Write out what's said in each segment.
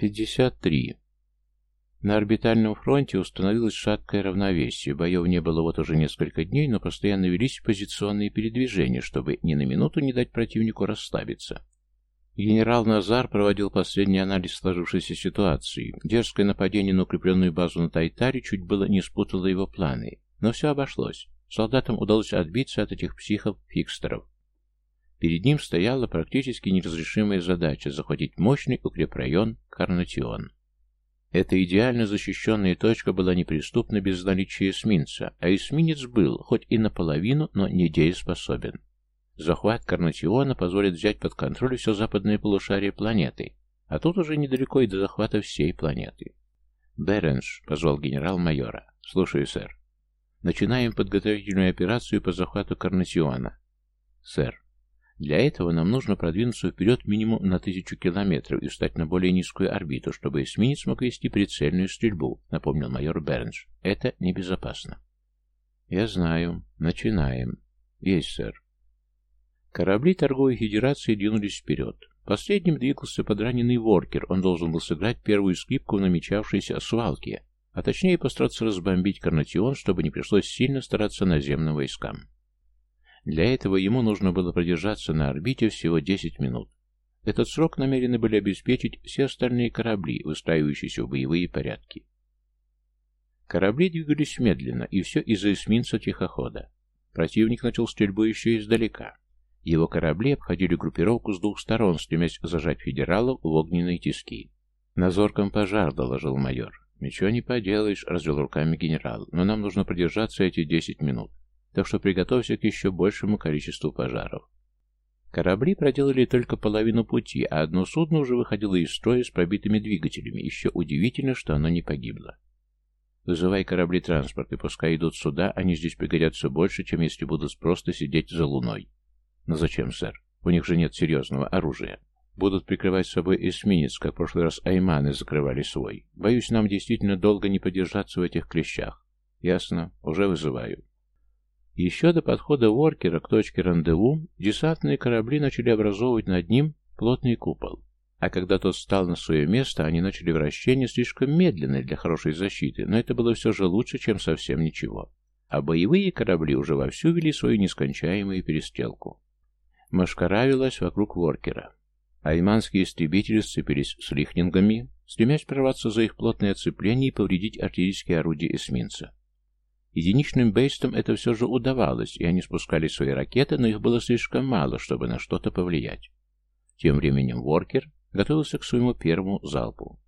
53. На орбитальном фронте установилось шаткое равновесие. Боев не было вот уже несколько дней, но постоянно велись позиционные передвижения, чтобы ни на минуту не дать противнику расслабиться. Генерал Назар проводил последний анализ сложившейся ситуации. Дерзкое нападение на укрепленную базу на Тайтаре чуть было не спутало его планы. Но все обошлось. Солдатам удалось отбиться от этих психов-фикстеров. Перед ним стояла практически неразрешимая задача захватить мощный укрепрайон Карнатион. Эта идеально защищенная точка была неприступна без наличия эсминца, а эсминец был, хоть и наполовину, но недееспособен. Захват Карнатиона позволит взять под контроль все западное полушарие планеты, а тут уже недалеко и до захвата всей планеты. «Беренш», — позвал генерал-майора. «Слушаю, сэр. Начинаем подготовительную операцию по захвату Карнатиона». «Сэр, для этого нам нужно продвинуться вперед минимум на тысячу километров и встать на более низкую орбиту, чтобы эсминец мог вести прицельную стрельбу», — напомнил майор Бернш. «Это небезопасно». «Я знаю. Начинаем». «Есть, сэр». Корабли торговой федерации двинулись вперед. Последним двигался подраненный Воркер, он должен был сыграть первую скрипку в намечавшейся свалке, а точнее постараться разбомбить Карнатион, чтобы не пришлось сильно стараться наземным войскам. Для этого ему нужно было продержаться на орбите всего 10 минут. Этот срок намерены были обеспечить все остальные корабли, выстраивающиеся в боевые порядки. Корабли двигались медленно, и все из-за эсминца тихохода. Противник начал стрельбу еще издалека. Его корабли обходили группировку с двух сторон, стремясь зажать федералов в огненные тиски. «На зорком пожар», — доложил майор. «Ничего не поделаешь», — развел руками генерал, «но нам нужно продержаться эти десять минут, так что приготовься к еще большему количеству пожаров». Корабли проделали только половину пути, а одно судно уже выходило из строя с пробитыми двигателями. Еще удивительно, что оно не погибло. Вызывай корабли транспорт, и пускай идут сюда, они здесь пригодятся больше, чем если будут просто сидеть за луной. Но зачем, сэр? У них же нет серьезного оружия. Будут прикрывать собой эсминец, как в прошлый раз айманы закрывали свой. Боюсь, нам действительно долго не подержаться в этих клещах. Ясно, уже вызываю. Еще до подхода Воркера к точке рандеву десантные корабли начали образовывать над ним плотный купол. А когда тот встал на свое место, они начали вращение слишком медленное для хорошей защиты, но это было все же лучше, чем совсем ничего. А боевые корабли уже вовсю вели свою нескончаемую перестрелку. Машкара велась вокруг Воркера. Айманские истребители сцепились с лихнингами, стремясь прорваться за их плотное оцепление и повредить артиллерийские орудия эсминца. Единичным бейстам это все же удавалось, и они спускали свои ракеты, но их было слишком мало, чтобы на что-то повлиять. Тем временем Воркер готовился к своему первому залпу.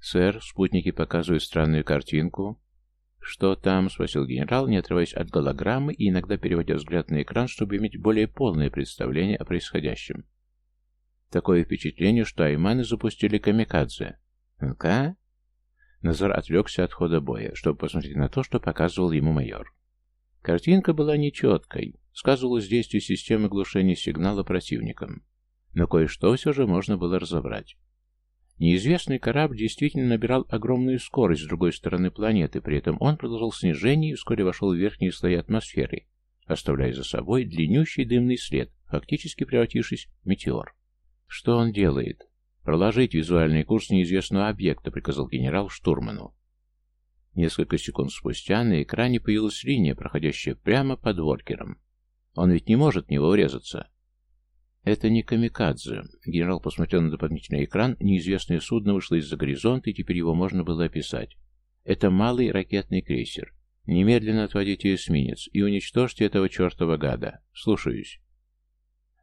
«Сэр, спутники показывают странную картинку. «Что там?» — спросил генерал, не отрываясь от голограммы и иногда переводя взгляд на экран, чтобы иметь более полное представление о происходящем. Такое впечатление, что айманы запустили камикадзе. «Ну-ка?» Назар отвлекся от хода боя, чтобы посмотреть на то, что показывал ему майор. Картинка была нечеткой, сказывалось действие системы глушения сигнала противникам. Но кое-что все же можно было разобрать. Неизвестный корабль действительно набирал огромную скорость с другой стороны планеты, при этом он продолжал снижение и вскоре вошел в верхние слои атмосферы, оставляя за собой длиннющий дымный след, фактически превратившись в метеор. Что он делает? «Проложить визуальный курс неизвестного объекта», — приказал генерал штурману. Несколько секунд спустя на экране появилась линия, проходящая прямо под Волкером. Он ведь не может в него врезаться. «Это не камикадзе». Генерал посмотрел на дополнительный экран. Неизвестное судно вышло из-за горизонта, и теперь его можно было описать. «Это малый ракетный крейсер. Немедленно отводите эсминец и уничтожьте этого чертова гада. Слушаюсь».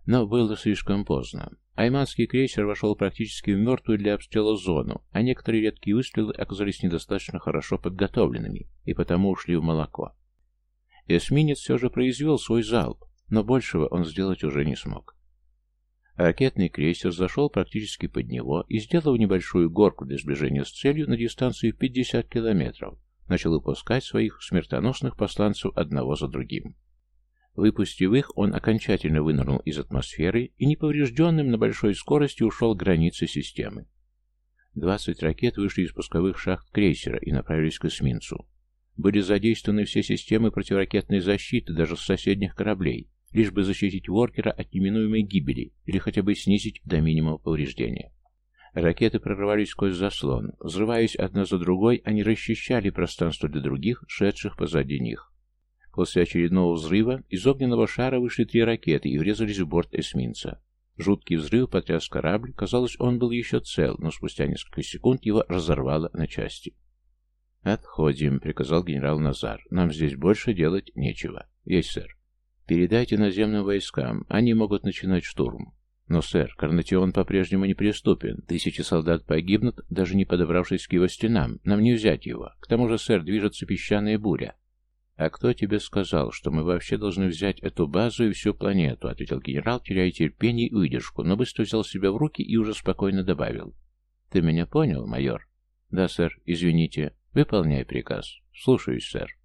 Но было слишком поздно. Айманский крейсер вошел практически в мертвую для обстрела зону, а некоторые редкие выстрелы оказались недостаточно хорошо подготовленными и потому ушли в молоко. Эсминец все же произвел свой залп, но большего он сделать уже не смог. Ракетный крейсер зашел практически под него и, сделав небольшую горку для сближения с целью на дистанции в 50 километров, начал выпускать своих смертоносных посланцев одного за другим. Выпустив их, он окончательно вынырнул из атмосферы и неповрежденным на большой скорости ушел к границе системы. 20 ракет вышли из пусковых шахт крейсера и направились к эсминцу. Были задействованы все системы противоракетной защиты даже с соседних кораблей, лишь бы защитить Воркера от неминуемой гибели или хотя бы снизить до минимума повреждения. Ракеты прорывались сквозь заслон. Взрываясь одна за другой, они расчищали пространство для других, шедших позади них. После очередного взрыва из огненного шара вышли три ракеты и врезались в борт эсминца. Жуткий взрыв потряс корабль, казалось, он был еще цел, но спустя несколько секунд его разорвало на части. «Отходим», — приказал генерал Назар. «Нам здесь больше делать нечего». «Есть, сэр». «Передайте наземным войскам, они могут начинать штурм». «Но, сэр, Карнатион по-прежнему неприступен. Тысячи солдат погибнут, даже не подобравшись к его стенам. Нам не взять его. К тому же, сэр, движется песчаная буря». «А кто тебе сказал, что мы вообще должны взять эту базу и всю планету?» — ответил генерал, теряя терпение и выдержку, но быстро взял себя в руки и уже спокойно добавил. «Ты меня понял, майор?» «Да, сэр. Извините. Выполняй приказ. Слушаюсь, сэр».